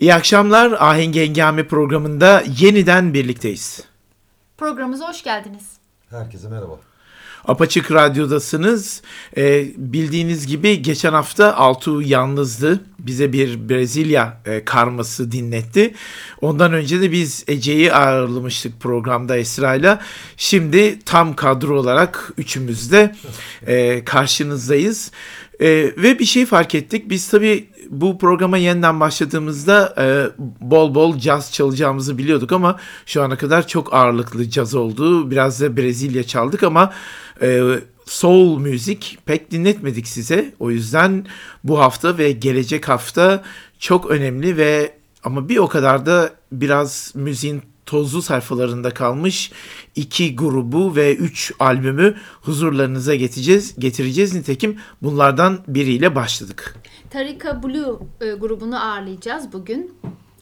İyi akşamlar. Ahenk Hengame programında yeniden birlikteyiz. Programımıza hoş geldiniz. Herkese merhaba. Apaçık Radyo'dasınız. Ee, bildiğiniz gibi geçen hafta Altuğ yalnızdı. Bize bir Brezilya e, karması dinletti. Ondan önce de biz Ece'yi ağırlamıştık programda Esra'yla. Şimdi tam kadro olarak üçümüz de e, karşınızdayız. E, ve bir şey fark ettik. Biz tabii bu programa yeniden başladığımızda e, bol bol caz çalacağımızı biliyorduk ama şu ana kadar çok ağırlıklı caz oldu. Biraz da Brezilya çaldık ama e, soul müzik pek dinletmedik size. O yüzden bu hafta ve gelecek hafta çok önemli ve ama bir o kadar da biraz müziğin tozlu sayfalarında kalmış iki grubu ve üç albümü huzurlarınıza getireceğiz. getireceğiz. Nitekim bunlardan biriyle başladık. Tarika Blue e, grubunu ağırlayacağız bugün.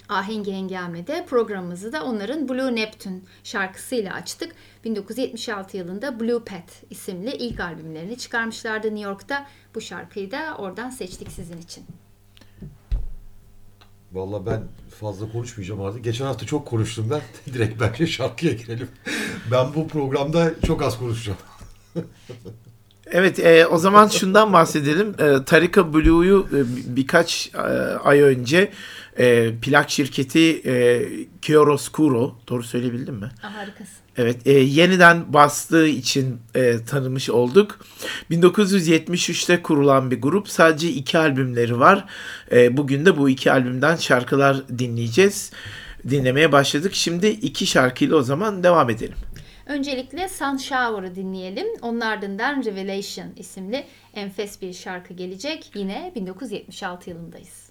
Ahengi Hengame'de programımızı da onların Blue Neptune şarkısıyla açtık. 1976 yılında Blue Pet isimli ilk albümlerini çıkarmışlardı New York'ta. Bu şarkıyı da oradan seçtik sizin için. Vallahi ben fazla konuşmayacağım artık. Geçen hafta çok konuştum ben. Direkt bence şarkıya girelim. Ben bu programda çok az konuşacağım. Evet e, o zaman şundan bahsedelim. E, Tarika Blue'yu e, birkaç e, ay önce e, plak şirketi e, Chiaroscuro, doğru söyleyebildim mi? Ah, harikasın. Evet, e, yeniden bastığı için e, tanımış olduk. 1973'te kurulan bir grup. Sadece iki albümleri var. E, bugün de bu iki albümden şarkılar dinleyeceğiz. Dinlemeye başladık. Şimdi iki şarkıyla o zaman devam edelim. Öncelikle Sun Shower'ı dinleyelim. Onun ardından Revelation isimli enfes bir şarkı gelecek. Yine 1976 yılındayız.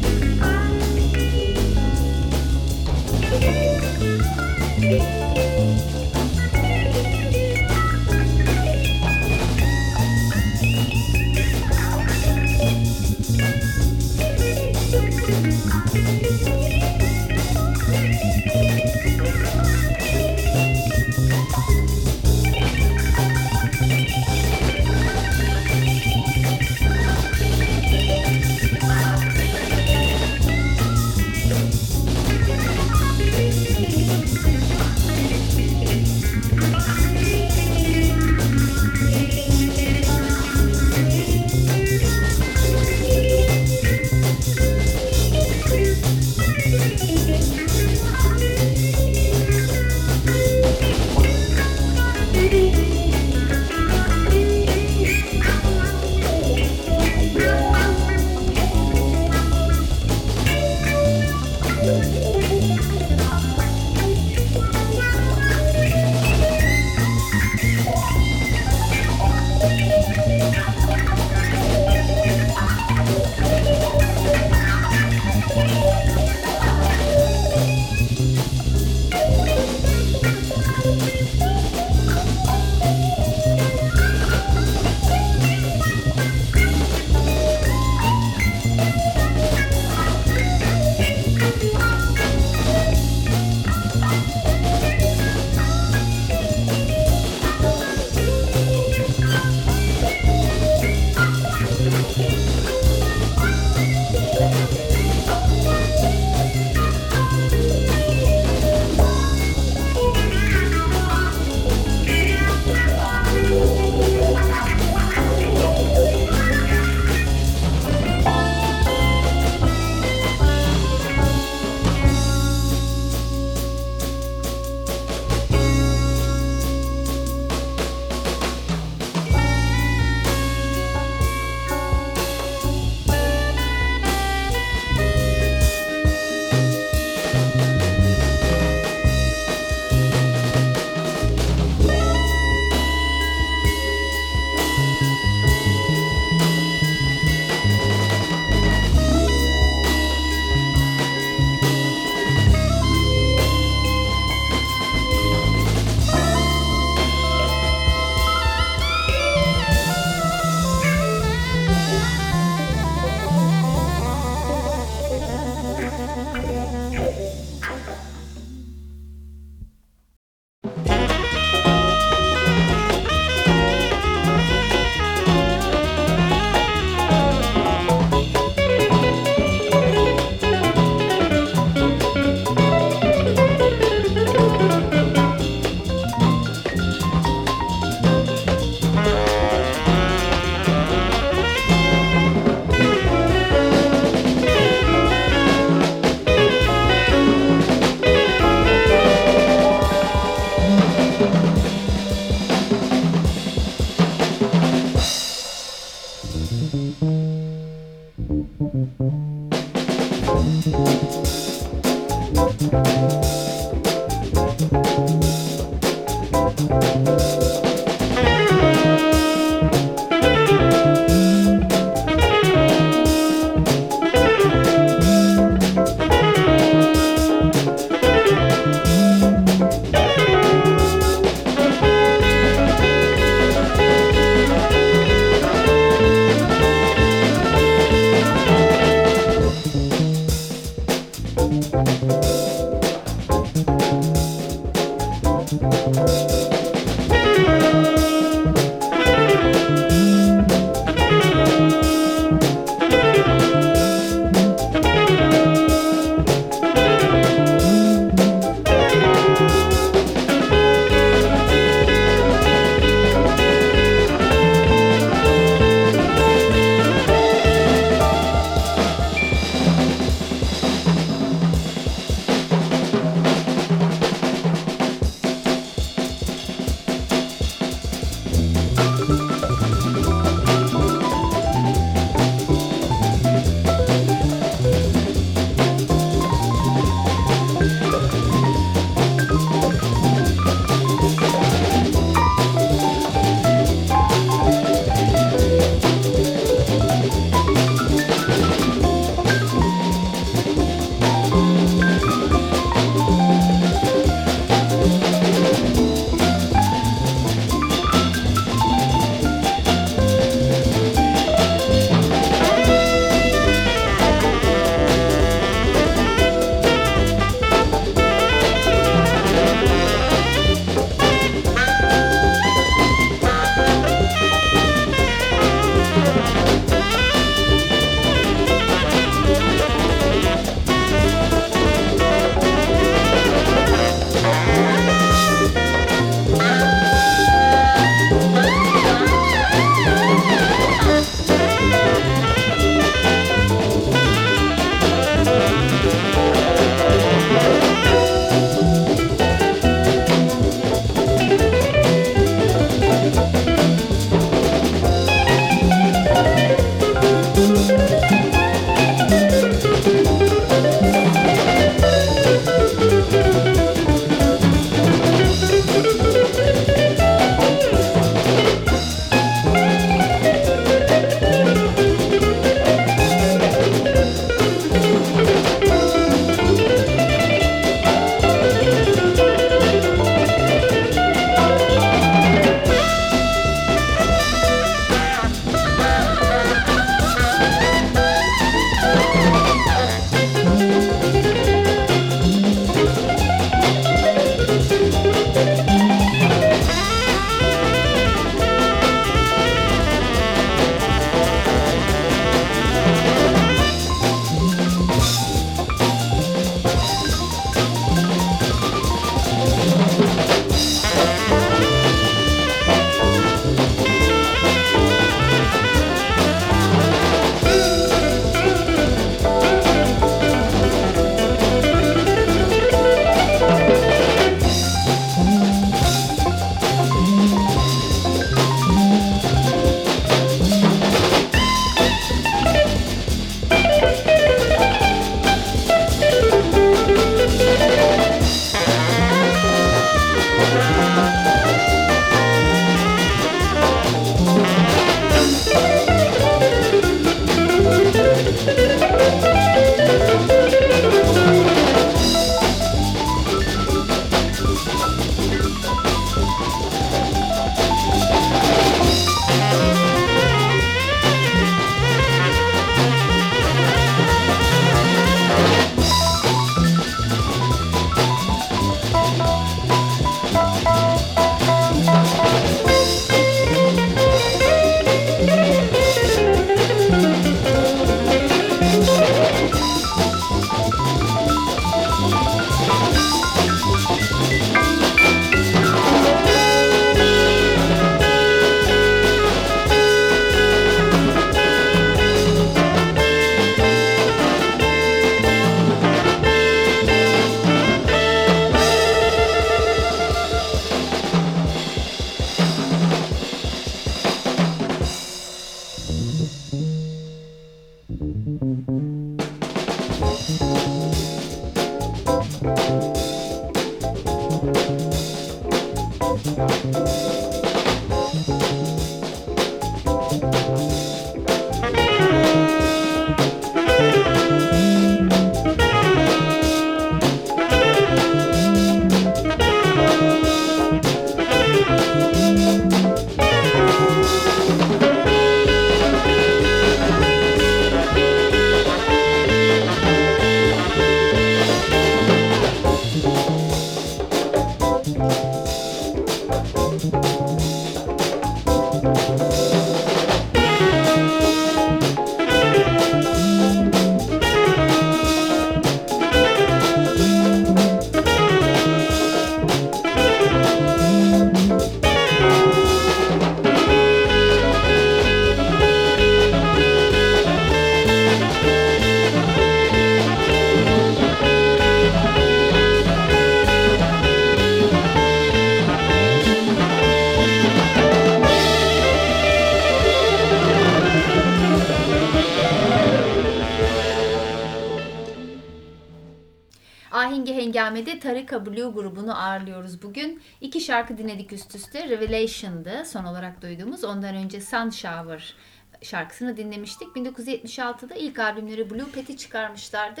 Hengame'de Tarika Blue grubunu ağırlıyoruz bugün. İki şarkı dinledik üst üste. Revelation'dı son olarak duyduğumuz. Ondan önce Sun Shower şarkısını dinlemiştik. 1976'da ilk albümleri Blue Pet'i çıkarmışlardı.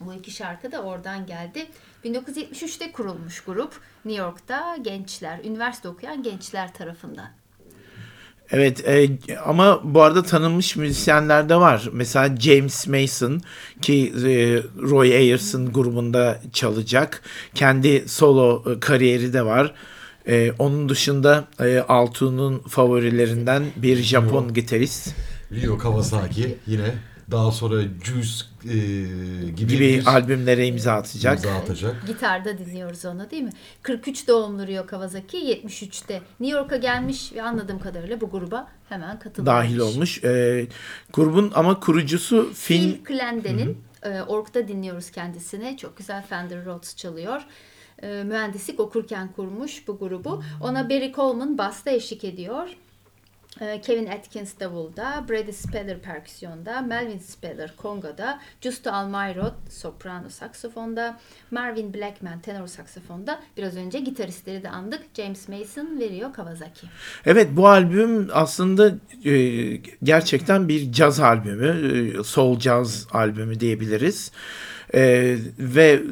Bu iki şarkı da oradan geldi. 1973'te kurulmuş grup. New York'ta gençler, üniversite okuyan gençler tarafından. Evet e, ama bu arada tanınmış müzisyenler de var. Mesela James Mason ki e, Roy Ayers,'ın grubunda çalacak. Kendi solo e, kariyeri de var. E, onun dışında e, Altuğ'un favorilerinden bir Japon gitarist Ryo Kawasaki yine daha sonra Juice e, gibi, gibi bir albümlere imza atacak. imza atacak. Gitarda dinliyoruz onu değil mi? 43 doğumlu Ryo Kawasaki 73'te New York'a gelmiş ve anladığım kadarıyla bu gruba hemen katılmış. Dahil olmuş. E, grubun ama kurucusu Phil Phil Clenden'in e, Ork'ta dinliyoruz kendisini. Çok güzel Fender Rhodes çalıyor. E, mühendislik okurken kurmuş bu grubu. Ona Barry Coleman basta eşlik ediyor. E, Kevin Atkins davulda, Brady Speller perküsyonda, Melvin Speller kongoda, Justo Almayro soprano saksafonda, Marvin Blackman tenor saksafonda. Biraz önce gitaristleri de andık. James Mason ve Ryo Kawasaki. Evet bu albüm aslında e, gerçekten bir caz albümü, e, soul jazz albümü diyebiliriz. E, ve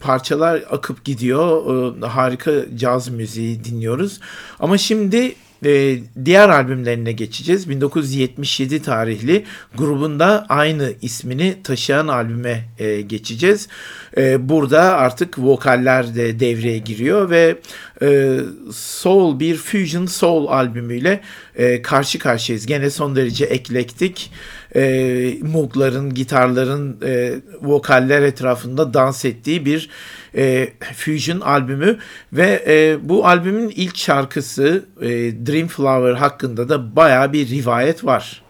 parçalar akıp gidiyor, e, harika caz müziği dinliyoruz. Ama şimdi e, diğer albümlerine geçeceğiz. 1977 tarihli grubunda aynı ismini taşıyan albüme e, geçeceğiz. E, burada artık vokaller de devreye giriyor ve e, soul bir fusion soul albümüyle e, karşı karşıyayız. Gene son derece eklektik. E, Moog'ların, gitarların e, vokaller etrafında dans ettiği bir e, fusion albümü ve e, bu albümün ilk şarkısı e, Dream Flower hakkında da baya bir rivayet var.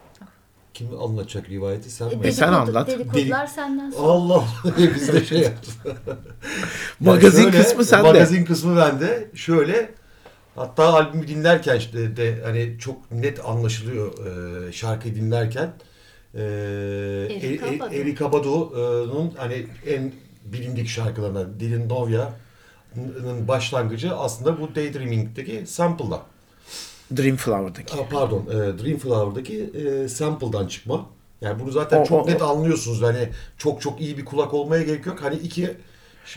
Kim anlatacak rivayeti sen mi? E, sen Dedikodu- anlat. Dedikodular senden sonra. Allah biz de şey yaptık. Magazin şöyle, kısmı sende. Magazin kısmı bende. Şöyle hatta albümü dinlerken işte de hani çok net anlaşılıyor e, şarkıyı dinlerken e, Erika E- E- Badu'nun hani en bilindik şarkılarından Dilin Novya'nın başlangıcı aslında bu Daydreaming'deki sample'dan. Dream Flower'daki. Aa, pardon, e, Dream Flower'daki e, sample'dan çıkma. Yani bunu zaten O- çok o- net anlıyorsunuz. Hani çok çok iyi bir kulak olmaya gerek yok. Hani iki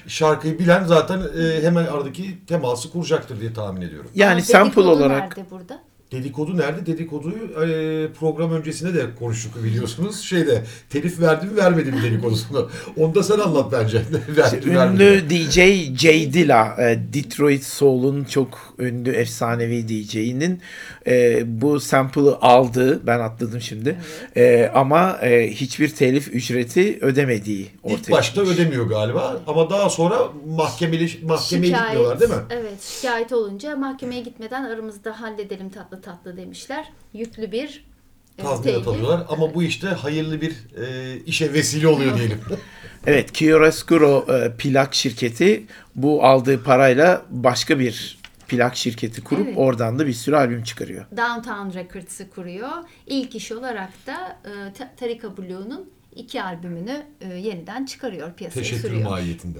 şarkıyı bilen zaten e, hemen aradaki teması kuracaktır diye tahmin ediyorum. Yani Ama sample olarak nerede burada? Dedikodu nerede? Dedikoduyu e, program öncesinde de konuştuk biliyorsunuz. Şeyde telif verdi mi vermedi mi dedikodusunu. Onu da sen anlat bence. verdi? Ünlü DJ Jay Dilla, e, Detroit Soul'un çok ünlü efsanevi DJ'inin e, bu sample'ı aldı. Ben atladım şimdi. E, ama e, hiçbir telif ücreti ödemediği ortaya İlk başta çıkmış. ödemiyor galiba ama daha sonra mahkemeli mahkemeye gitmiyorlar değil mi? Evet şikayet olunca mahkemeye gitmeden aramızda halledelim tatlı tatlı demişler. Yüklü bir e, tazminat alıyorlar ama bu işte hayırlı bir e, işe vesile oluyor diyelim. Evet, Chiaroscuro e, plak şirketi bu aldığı parayla başka bir plak şirketi kurup Evet. oradan da bir sürü albüm çıkarıyor. Downtown Records'ı kuruyor. İlk iş olarak da e, Ta- Tarika Blue'nun iki albümünü e, yeniden çıkarıyor piyasaya Teşekkür sürüyor. mahiyetinde.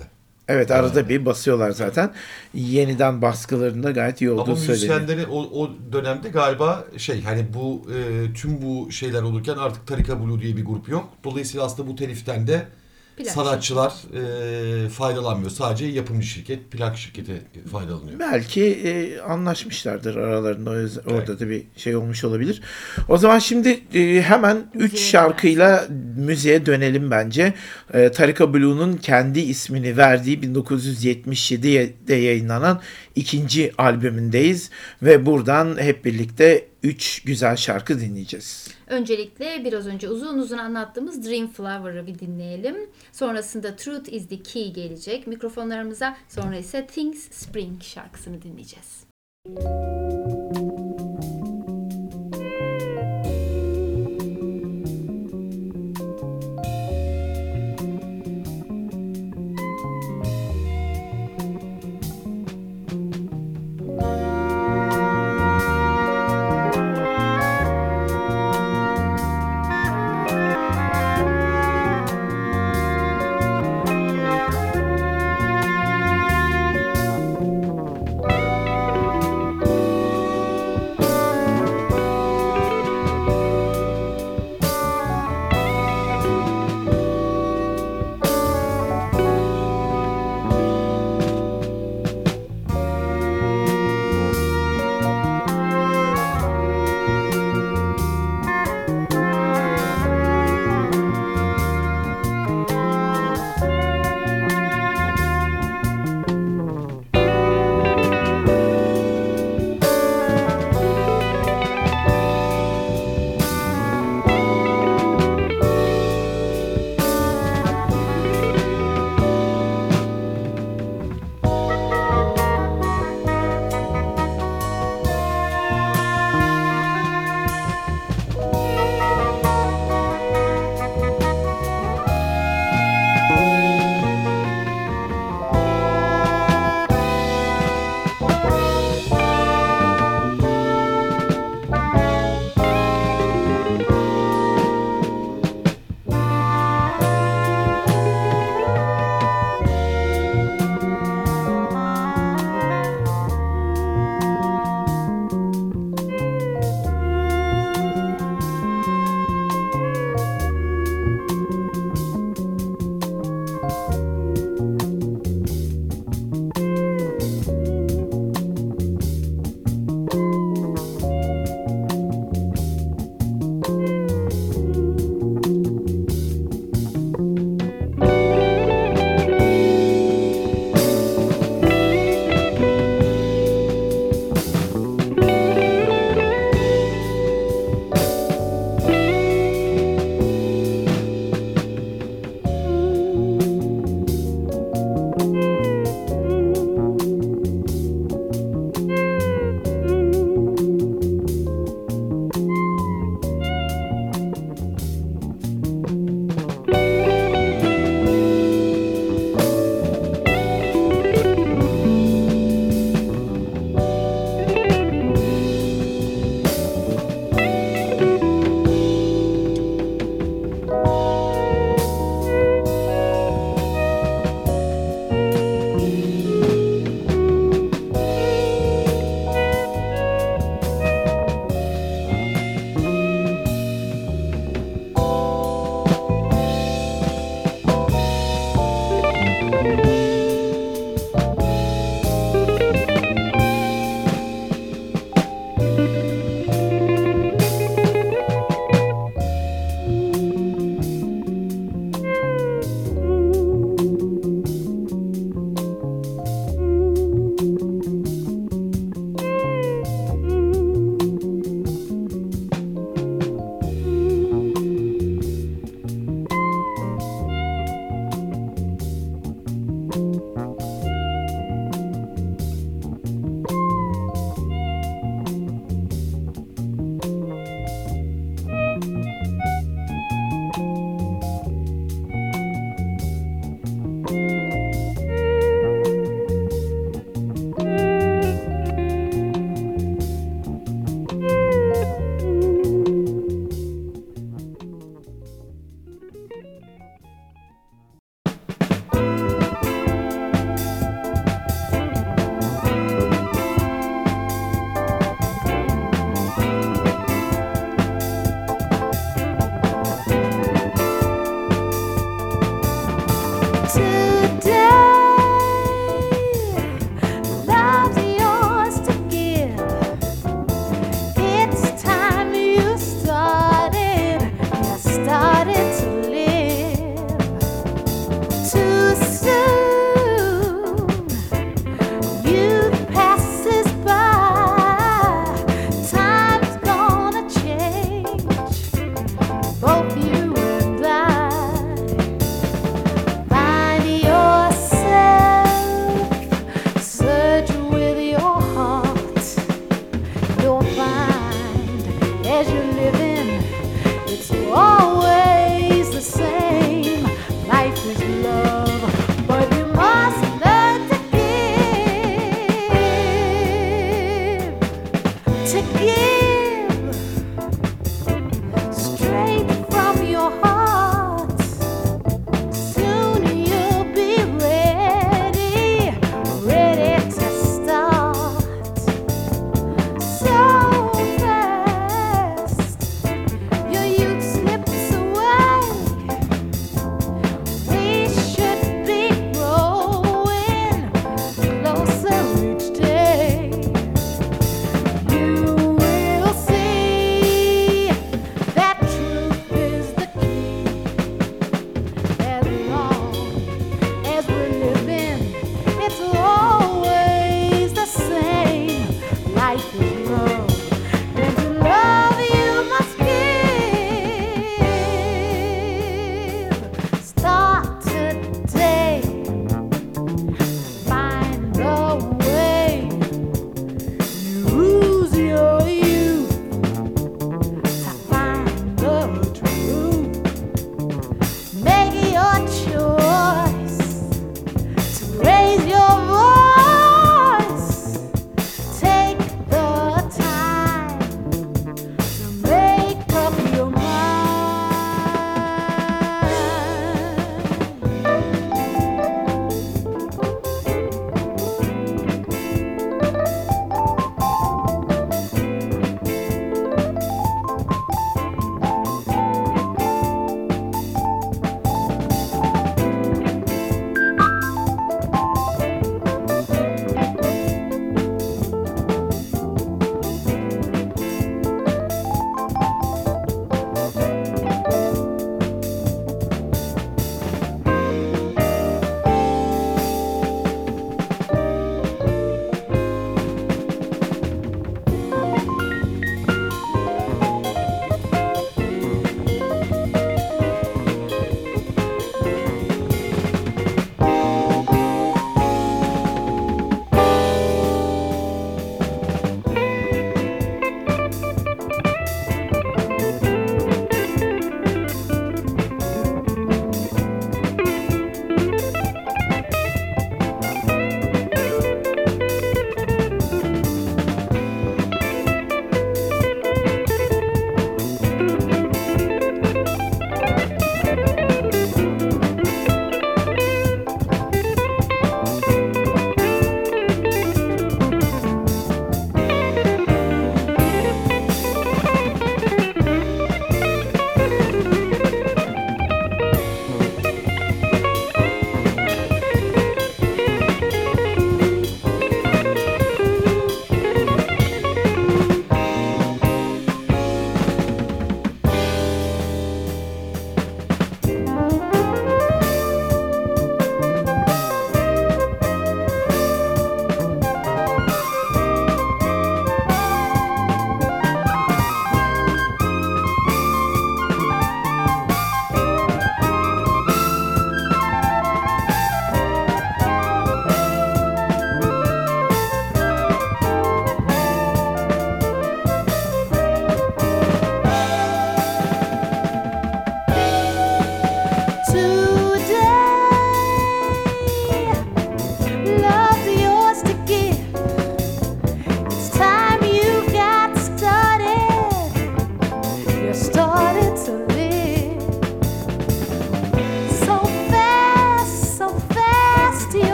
Evet arada bir basıyorlar zaten. Yeniden baskılarında gayet iyi Ama olduğu söyleniyor. müzisyenleri o, o dönemde galiba şey hani bu e, tüm bu şeyler olurken artık Tarika Blue diye bir grup yok. Dolayısıyla aslında bu teliften de Plak sanatçılar e, faydalanmıyor. Sadece yapımcı şirket, plak şirketi faydalanıyor. Belki e, anlaşmışlardır aralarında. O yüzden Orada da bir şey olmuş olabilir. O zaman şimdi e, hemen 3 Müziğe şarkıyla müziğe dönelim bence. E, Tarika Blue'nun kendi ismini verdiği 1977'de yayınlanan ikinci albümündeyiz. Ve buradan hep birlikte 3 güzel şarkı dinleyeceğiz. Öncelikle biraz önce uzun uzun anlattığımız Dream Flower'ı bir dinleyelim. Sonrasında Truth is the Key gelecek mikrofonlarımıza. Sonra ise Things Spring şarkısını dinleyeceğiz. Thank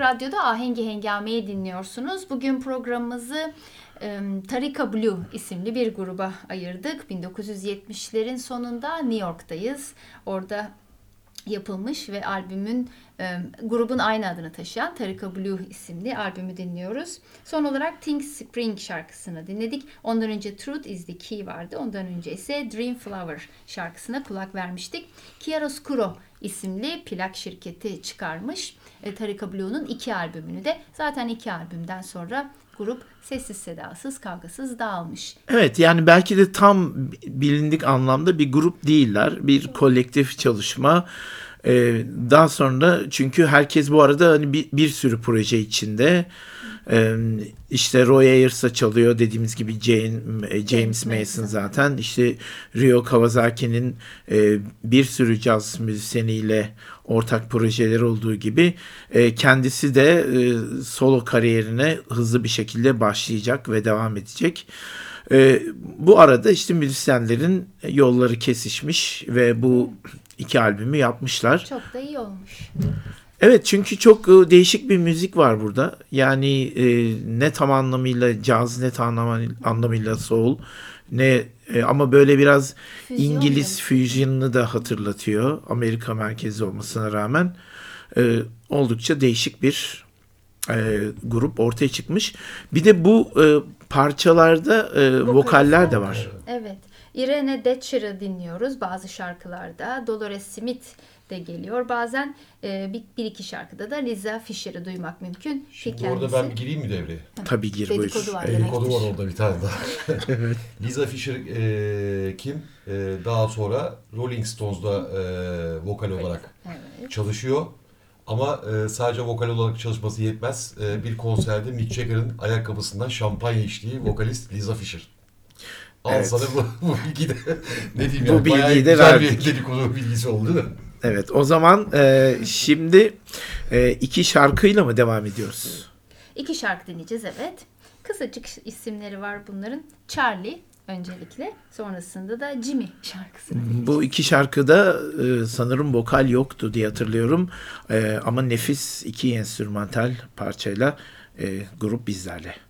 Radyo'da Ahengi Hengame'yi dinliyorsunuz. Bugün programımızı Tarika Blue isimli bir gruba ayırdık. 1970'lerin sonunda New York'tayız. Orada yapılmış ve albümün grubun aynı adını taşıyan Tarika Blue isimli albümü dinliyoruz. Son olarak Think Spring şarkısını dinledik. Ondan önce Truth is the Key vardı. Ondan önce ise Dream Flower şarkısına kulak vermiştik. Chiaroscuro isimli plak şirketi çıkarmış. E, Tarika Blue'nun iki albümünü de zaten iki albümden sonra grup sessiz sedasız kavgasız dağılmış. Evet yani belki de tam bilindik anlamda bir grup değiller. Bir kolektif çalışma. Ee, daha sonra çünkü herkes bu arada hani bir, bir sürü proje içinde. Ee, işte Roy Ayers çalıyor dediğimiz gibi Jane, James Mason zaten. İşte Ryo Kawasaki'nin e, bir sürü caz müzisyeniyle ortak projeleri olduğu gibi e, kendisi de e, solo kariyerine hızlı bir şekilde başlayacak ve devam edecek. E, bu arada işte müzisyenlerin yolları kesişmiş ve bu iki albümü yapmışlar. Çok da iyi olmuş. Evet çünkü çok e, değişik bir müzik var burada. Yani e, ne tam anlamıyla caz ne tam anlamı- anlamıyla soul ne e, ama böyle biraz Füzyon İngiliz fusion'ını da hatırlatıyor. Amerika merkezli olmasına rağmen e, oldukça değişik bir e, grup ortaya çıkmış. Bir de bu e, parçalarda e, vokaller de var. Evet. Irene Detcher'ı dinliyoruz bazı şarkılarda. Dolores Smith de geliyor. Bazen e, bir, bir iki şarkıda da Liza Fisher'ı duymak mümkün. Ki Şimdi orada ben bir gireyim mi devreye? Tabii gir buyur. Dedikodu var. Dedikodu demektir. var orada bir tane daha. Lisa Fischer e, kim? E, daha sonra Rolling Stones'da e, vokal olarak Evet. çalışıyor. Ama e, sadece vokal olarak çalışması yetmez. E, bir konserde Mick Jagger'ın ayakkabısından şampanya içtiği vokalist Lisa Fischer. Al Evet. sana bu, bu bilgi de ne diyeyim Bu yani bayağı bilgiyi de güzel verdik. bir dedikodu bilgisi oldu değil mi? Evet o zaman e, şimdi e, iki şarkıyla mı devam ediyoruz? İki şarkı dinleyeceğiz evet. Kısacık isimleri var bunların. Charlie öncelikle. Sonrasında da Jimmy şarkısı. Bu iki şarkıda e, sanırım vokal yoktu diye hatırlıyorum. E, ama nefis iki enstrümantal parçayla e, grup bizlerle.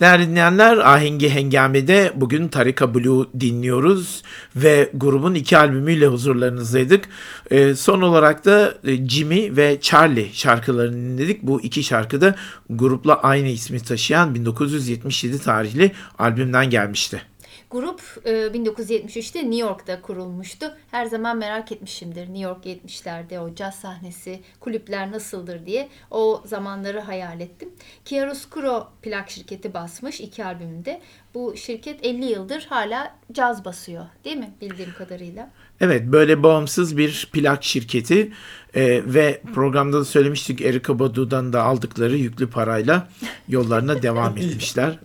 Değerli dinleyenler Ahengi Hengame'de bugün Tarika Blue dinliyoruz ve grubun iki albümüyle huzurlarınızdaydık. Ee, son olarak da e, Jimmy ve Charlie şarkılarını dinledik. Bu iki şarkı da grupla aynı ismi taşıyan 1977 tarihli albümden gelmişti. Grup e, 1973'te New York'ta kurulmuştu. Her zaman merak etmişimdir New York 70'lerde o caz sahnesi, kulüpler nasıldır diye o zamanları hayal ettim. Chiaroscuro plak şirketi basmış iki albümünde. Bu şirket 50 yıldır hala caz basıyor değil mi bildiğim kadarıyla? Evet böyle bağımsız bir plak şirketi e, ve programda da söylemiştik Erika Badu'dan da aldıkları yüklü parayla yollarına devam etmişler.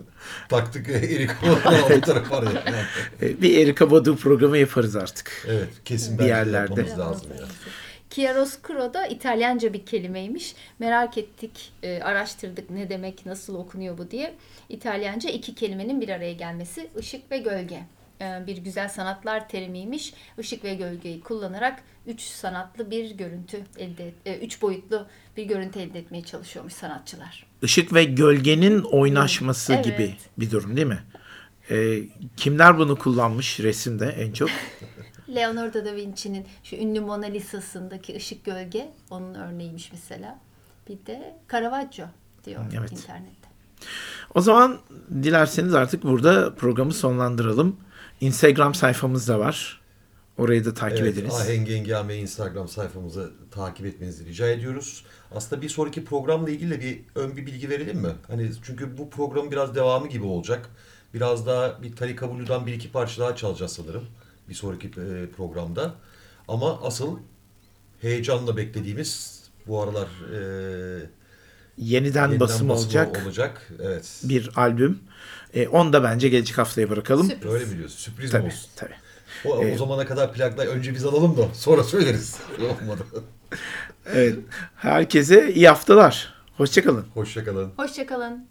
Taktık Erik Oğlan'ın tarafı var ya. E, bir Erika Badu programı yaparız artık. Evet kesin Bir yerlerde. lazım ya. Chiaroscuro da İtalyanca bir kelimeymiş. Merak ettik, e, araştırdık ne demek, nasıl okunuyor bu diye. İtalyanca iki kelimenin bir araya gelmesi ışık ve gölge. E, bir güzel sanatlar terimiymiş. Işık ve gölgeyi kullanarak üç sanatlı bir görüntü elde, et- e, üç boyutlu bir görüntü elde etmeye çalışıyormuş sanatçılar. Işık ve gölgenin oynaşması Evet. gibi bir durum değil mi? E, kimler bunu kullanmış resimde en çok? Leonardo da Vinci'nin şu ünlü Mona Lisa'sındaki ışık gölge onun örneğiymiş mesela. Bir de Caravaggio diyor Evet. internette. O zaman dilerseniz artık burada programı sonlandıralım. Instagram sayfamız da var. Orayı da takip Evet, ediniz. Ahenk Engame Instagram sayfamızı takip etmenizi rica ediyoruz. Aslında bir sonraki programla ilgili de bir ön bir bilgi verelim mi? Hani çünkü bu programın biraz devamı gibi olacak. Biraz daha bir Tarika Blue'dan bir iki parça daha çalacağız sanırım. Bir sonraki e, programda. Ama asıl heyecanla beklediğimiz bu aralar e, Yeniden, yeniden basım basımı olacak olacak. Evet. bir albüm. E, onu da bence gelecek haftaya bırakalım. Sürpriz. Öyle mi diyorsun? Sürpriz mi Tabii, olsun? tabii. O, o zamana kadar plakla önce biz alalım da sonra söyleriz. Olmadı. Evet. Herkese iyi haftalar. Hoşçakalın. Hoşçakalın. Hoşçakalın.